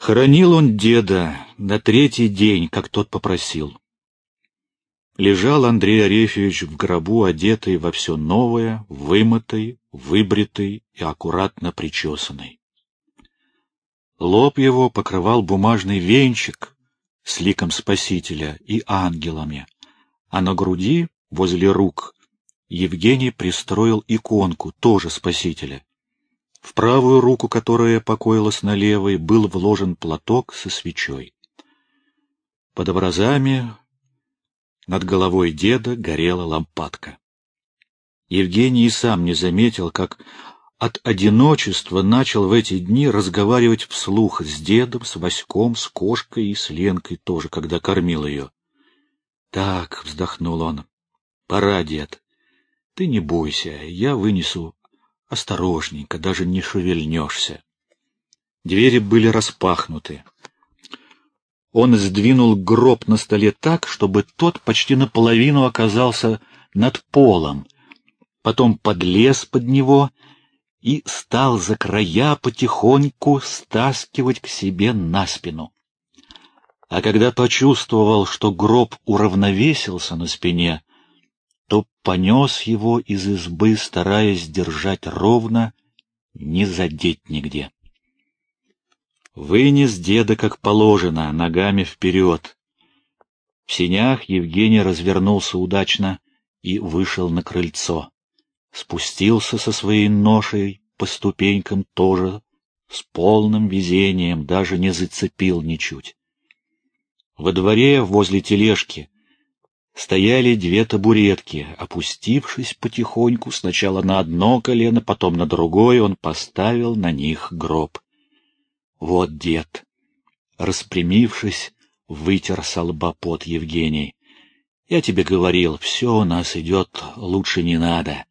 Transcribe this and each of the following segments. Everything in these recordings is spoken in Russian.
Хоронил он деда на третий день, как тот попросил. Лежал Андрей Арефьевич в гробу, одетый во все новое, вымытый, выбритый и аккуратно причесанный. Лоб его покрывал бумажный венчик с ликом Спасителя и ангелами, а на груди, возле рук, Евгений пристроил иконку, тоже Спасителя. В правую руку, которая покоилась на левой, был вложен платок со свечой. Под образами над головой деда горела лампадка. Евгений и сам не заметил, как от одиночества начал в эти дни разговаривать вслух с дедом, с Васьком, с кошкой и с Ленкой тоже, когда кормил ее. — Так, — вздохнул он, — пора, дед. Ты не бойся, я вынесу осторожненько, даже не шевельнешься. Двери были распахнуты. Он сдвинул гроб на столе так, чтобы тот почти наполовину оказался над полом, потом подлез под него и стал за края потихоньку стаскивать к себе на спину. А когда почувствовал, что гроб уравновесился на спине, то понес его из избы, стараясь держать ровно, не задеть нигде. Вынес деда как положено, ногами вперед. В синях Евгений развернулся удачно и вышел на крыльцо. Спустился со своей ношей по ступенькам тоже с полным везением, даже не зацепил ничуть. Во дворе возле тележки стояли две табуретки. Опустившись потихоньку, сначала на одно колено, потом на другое, он поставил на них гроб. Вот дед. Распрямившись, вытер со пот Евгений. Я тебе говорил, все у нас идет, лучше не надо.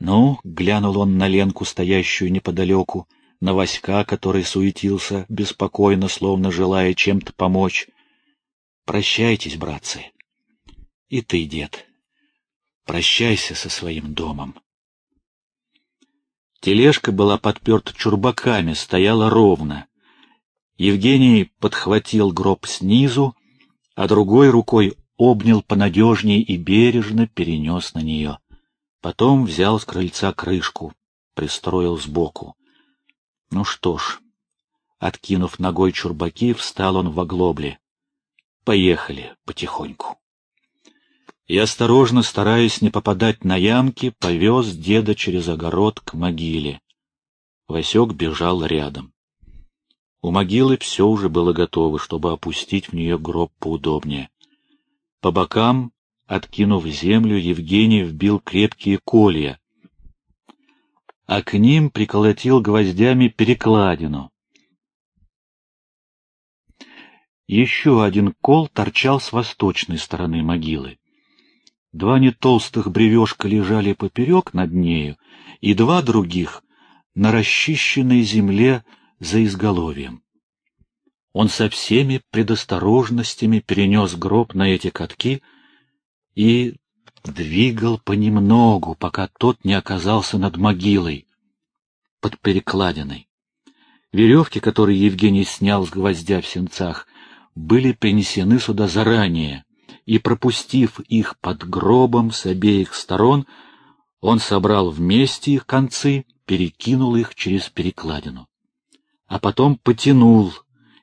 Ну, глянул он на Ленку, стоящую неподалеку, на Васька, который суетился, беспокойно, словно желая чем-то помочь. Прощайтесь, братцы. И ты, дед, прощайся со своим домом. Тележка была подперта чурбаками, стояла ровно. Евгений подхватил гроб снизу, а другой рукой обнял понадежнее и бережно перенес на нее. Потом взял с крыльца крышку, пристроил сбоку. Ну что ж, откинув ногой чурбаки, встал он в оглобле. Поехали потихоньку и, осторожно, стараясь не попадать на ямки, повез деда через огород к могиле. Васек бежал рядом. У могилы все уже было готово, чтобы опустить в нее гроб поудобнее. По бокам, откинув землю, Евгений вбил крепкие колья, а к ним приколотил гвоздями перекладину. Еще один кол торчал с восточной стороны могилы. Два нетолстых бревешка лежали поперек над нею, и два других — на расчищенной земле за изголовьем. Он со всеми предосторожностями перенес гроб на эти катки и двигал понемногу, пока тот не оказался над могилой, под перекладиной. Веревки, которые Евгений снял с гвоздя в сенцах, были принесены сюда заранее, и, пропустив их под гробом с обеих сторон, он собрал вместе их концы, перекинул их через перекладину. А потом потянул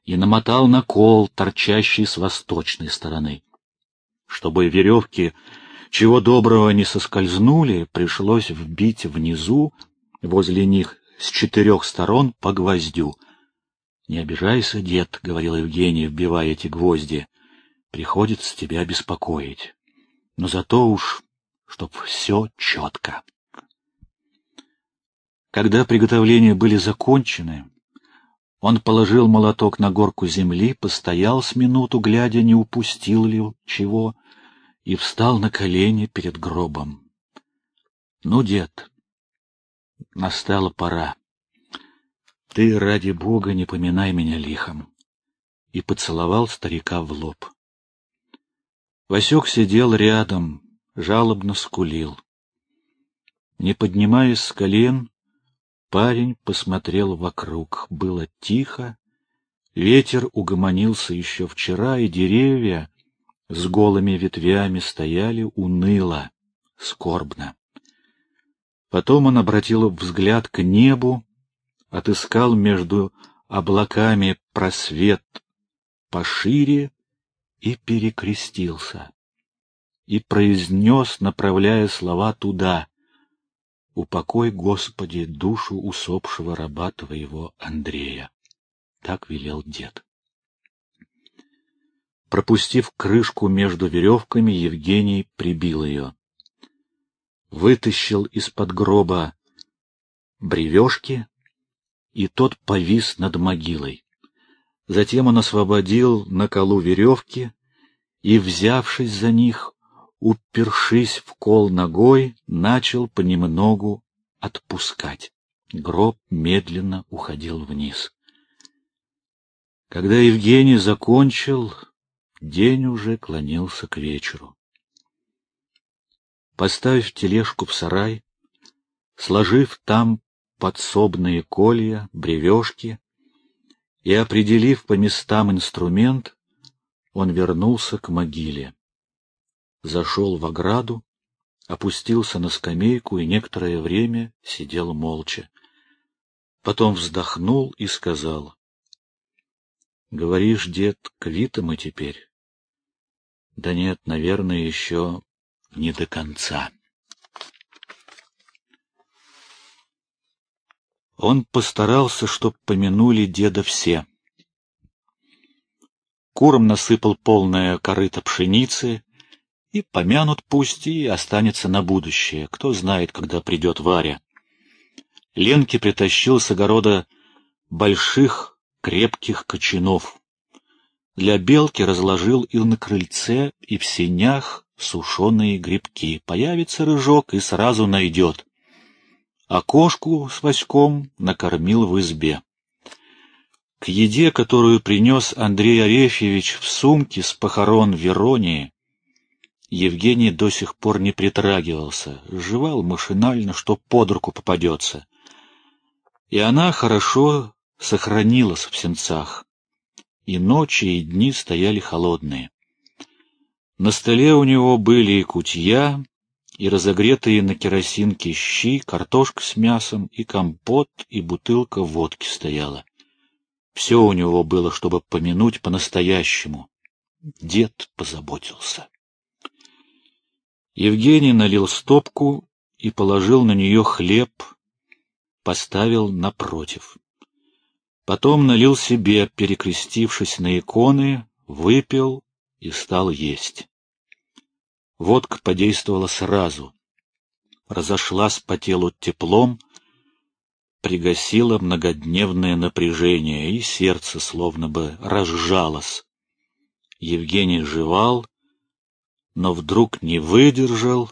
и намотал на кол, торчащий с восточной стороны. Чтобы веревки чего доброго не соскользнули, пришлось вбить внизу, возле них, с четырех сторон по гвоздю. — Не обижайся, дед, — говорил Евгений, вбивая эти гвозди приходится тебя беспокоить. Но зато уж, чтоб все четко. Когда приготовления были закончены, он положил молоток на горку земли, постоял с минуту, глядя, не упустил ли чего, и встал на колени перед гробом. — Ну, дед, настала пора. Ты, ради бога, не поминай меня лихом. И поцеловал старика в лоб. Васек сидел рядом, жалобно скулил. Не поднимаясь с колен, парень посмотрел вокруг. Было тихо, Ветер угомонился еще вчера, и деревья с голыми ветвями стояли уныло, скорбно. Потом он обратил взгляд к небу, отыскал между облаками просвет пошире и перекрестился, и произнес, направляя слова туда, «Упокой, Господи, душу усопшего раба Твоего Андрея». Так велел дед. Пропустив крышку между веревками, Евгений прибил ее. Вытащил из-под гроба бревешки, и тот повис над могилой. Затем он освободил на колу веревки и, взявшись за них, упершись в кол ногой, начал понемногу отпускать. Гроб медленно уходил вниз. Когда Евгений закончил, день уже клонился к вечеру. Поставив тележку в сарай, сложив там подсобные колья, бревешки и определив по местам инструмент, он вернулся к могиле. Зашел в ограду, опустился на скамейку и некоторое время сидел молча. Потом вздохнул и сказал, — Говоришь, дед, квиты мы теперь? — Да нет, наверное, еще не до конца. Он постарался, чтоб помянули деда все. Куром насыпал полное корыто пшеницы, и помянут пусть, и останется на будущее. Кто знает, когда придет Варя. Ленке притащил с огорода больших крепких кочанов. Для белки разложил и на крыльце, и в сенях сушеные грибки. Появится рыжок и сразу найдет а кошку с Васьком накормил в избе. К еде, которую принес Андрей Арефьевич в сумке с похорон Веронии, Евгений до сих пор не притрагивался, жевал машинально, что под руку попадется. И она хорошо сохранилась в сенцах, и ночи, и дни стояли холодные. На столе у него были и кутья, и разогретые на керосинке щи, картошка с мясом, и компот, и бутылка водки стояла. Все у него было, чтобы помянуть по-настоящему. Дед позаботился. Евгений налил стопку и положил на нее хлеб, поставил напротив. Потом налил себе, перекрестившись на иконы, выпил и стал есть. Водка подействовала сразу, разошлась по телу теплом, пригасила многодневное напряжение, и сердце словно бы разжалось. Евгений жевал, но вдруг не выдержал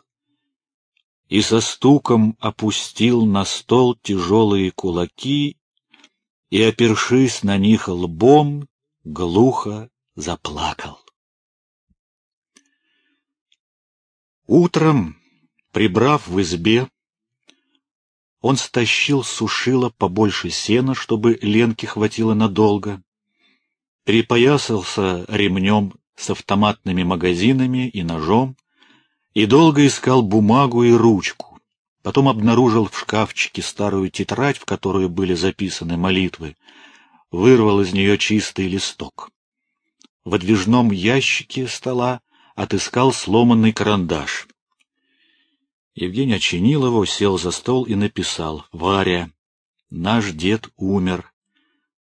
и со стуком опустил на стол тяжелые кулаки и, опершись на них лбом, глухо заплакал. Утром, прибрав в избе, он стащил с сушила побольше сена, чтобы Ленке хватило надолго, перепоясался ремнем с автоматными магазинами и ножом и долго искал бумагу и ручку. Потом обнаружил в шкафчике старую тетрадь, в которую были записаны молитвы, вырвал из нее чистый листок. В отвижном ящике стола отыскал сломанный карандаш. Евгений очинил его, сел за стол и написал «Варя, наш дед умер.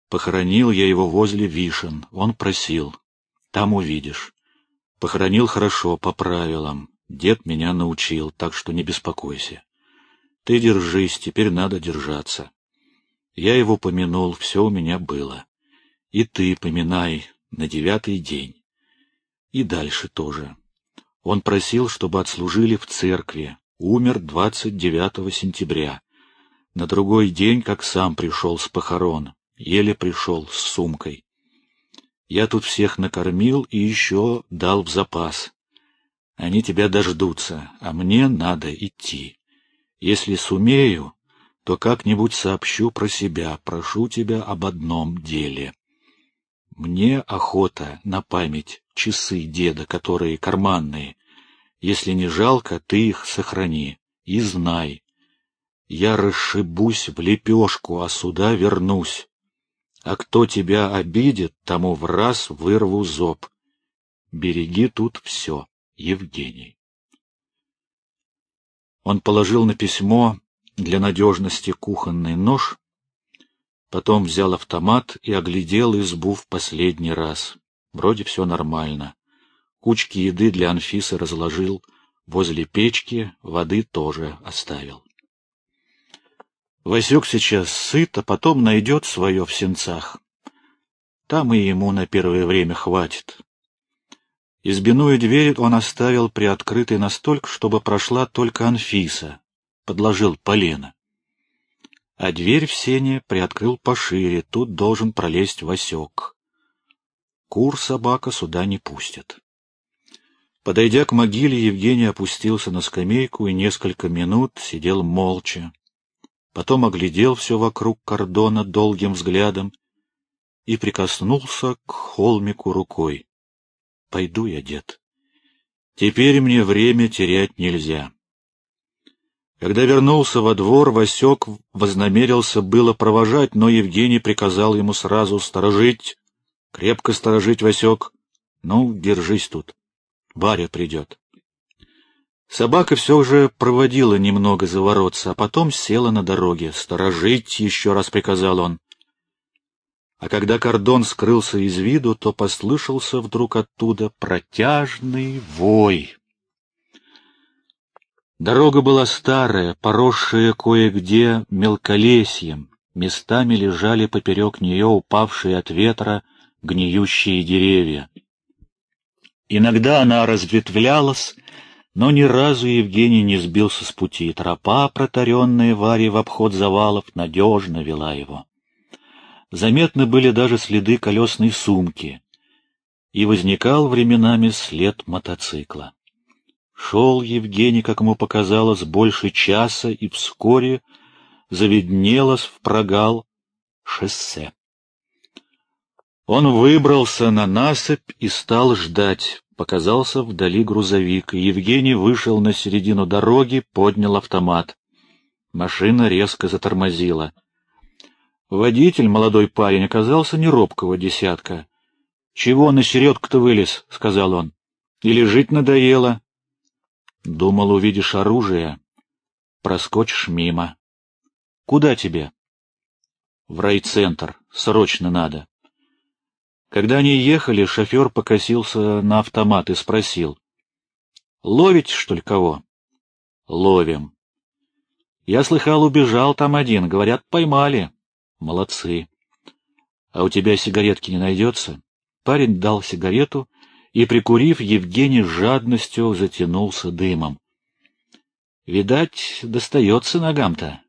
Похоронил я его возле Вишен. Он просил. Там увидишь. Похоронил хорошо, по правилам. Дед меня научил, так что не беспокойся. Ты держись, теперь надо держаться. Я его помянул, все у меня было. И ты поминай на девятый день. И дальше тоже. Он просил, чтобы отслужили в церкви. Умер 29 сентября. На другой день, как сам пришел с похорон, еле пришел с сумкой. Я тут всех накормил и еще дал в запас. Они тебя дождутся, а мне надо идти. Если сумею, то как-нибудь сообщу про себя, прошу тебя об одном деле. Мне охота на память часы деда, которые карманные. Если не жалко, ты их сохрани. И знай, я расшибусь в лепешку, а сюда вернусь. А кто тебя обидит, тому в раз вырву зоб. Береги тут все, Евгений. Он положил на письмо для надежности кухонный нож, потом взял автомат и оглядел избу в последний раз. Вроде все нормально. Кучки еды для Анфисы разложил, возле печки воды тоже оставил. Васек сейчас сыт, а потом найдет свое в сенцах. Там и ему на первое время хватит. Избиную дверь он оставил приоткрытой настолько, чтобы прошла только Анфиса, подложил полено. А дверь в сене приоткрыл пошире, тут должен пролезть Васек. Кур собака сюда не пустят. Подойдя к могиле, Евгений опустился на скамейку и несколько минут сидел молча, потом оглядел все вокруг кордона долгим взглядом и прикоснулся к холмику рукой. — Пойду я, дед. Теперь мне время терять нельзя. Когда вернулся во двор, Васек вознамерился было провожать, но Евгений приказал ему сразу сторожить, крепко сторожить, Васек. Ну, держись тут, Варя придет. Собака все же проводила немного за воротца, а потом села на дороге. «Сторожить!» — еще раз приказал он. А когда кордон скрылся из виду, то послышался вдруг оттуда протяжный вой. Дорога была старая, поросшая кое-где мелколесьем, местами лежали поперек нее упавшие от ветра гниющие деревья. Иногда она разветвлялась, но ни разу Евгений не сбился с пути. Тропа, протаренная Варей в обход завалов, надежно вела его. Заметны были даже следы колесной сумки, и возникал временами след мотоцикла. Шел Евгений, как ему показалось, больше часа, и вскоре заведнелось в прогал шоссе. Он выбрался на насыпь и стал ждать. Показался вдали грузовик, Евгений вышел на середину дороги, поднял автомат. Машина резко затормозила. Водитель, молодой парень, оказался не робкого десятка. — Чего на середку-то вылез? — сказал он. — Или жить надоело? — Думал, увидишь оружие. Проскочишь мимо. — Куда тебе? — В райцентр. Срочно надо. Когда они ехали, шофер покосился на автомат и спросил. — Ловите, что ли, кого? — Ловим. — Я слыхал, убежал там один. Говорят, поймали. — Молодцы. — А у тебя сигаретки не найдется? Парень дал сигарету, и, прикурив, Евгений с жадностью затянулся дымом. — Видать, достается ногам-то.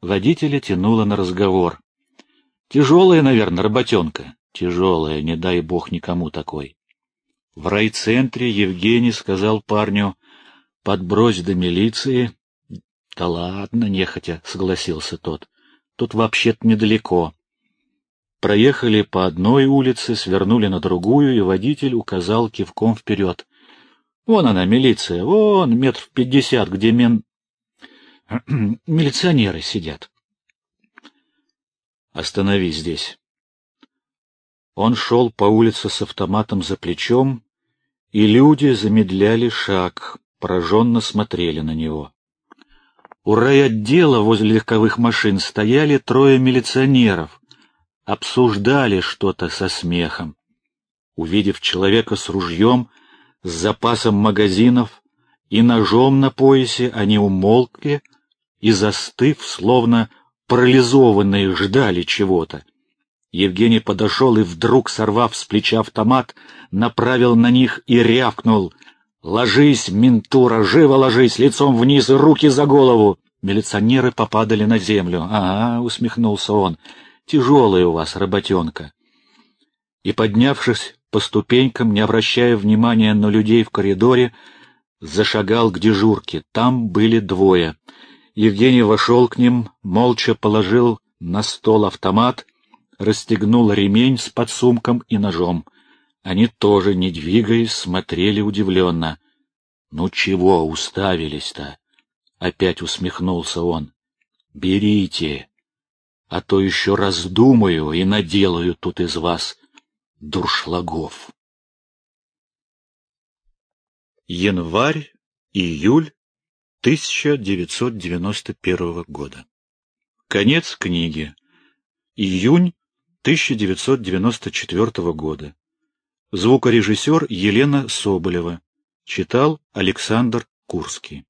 Водителя тянуло на разговор. — Тяжелая, наверное, работенка. Тяжелая, не дай бог никому такой. В райцентре Евгений сказал парню, подбрось до милиции. Да ладно, нехотя, согласился тот. Тут вообще-то недалеко. Проехали по одной улице, свернули на другую, и водитель указал кивком вперед. Вон она, милиция, вон метров пятьдесят, где мен... милиционеры сидят. Остановись здесь. Он шел по улице с автоматом за плечом, и люди замедляли шаг, пораженно смотрели на него. У райотдела возле легковых машин стояли трое милиционеров, обсуждали что-то со смехом. Увидев человека с ружьем, с запасом магазинов и ножом на поясе, они умолкли и, застыв, словно парализованные, ждали чего-то. Евгений подошел и вдруг, сорвав с плеча автомат, направил на них и рявкнул. «Ложись, ментура, живо ложись, лицом вниз руки за голову!» Милиционеры попадали на землю. «Ага», — усмехнулся он, — «тяжелая у вас работенка». И, поднявшись по ступенькам, не обращая внимания на людей в коридоре, зашагал к дежурке. Там были двое. Евгений вошел к ним, молча положил на стол автомат — расстегнул ремень с подсумком и ножом. Они тоже, не двигаясь, смотрели удивленно. «Ну чего уставились-то?» — опять усмехнулся он. «Берите, а то еще раздумаю и наделаю тут из вас дуршлагов». Январь-июль 1991 года. Конец книги. Июнь 1994 года. Звукорежиссер Елена Соболева. Читал Александр Курский.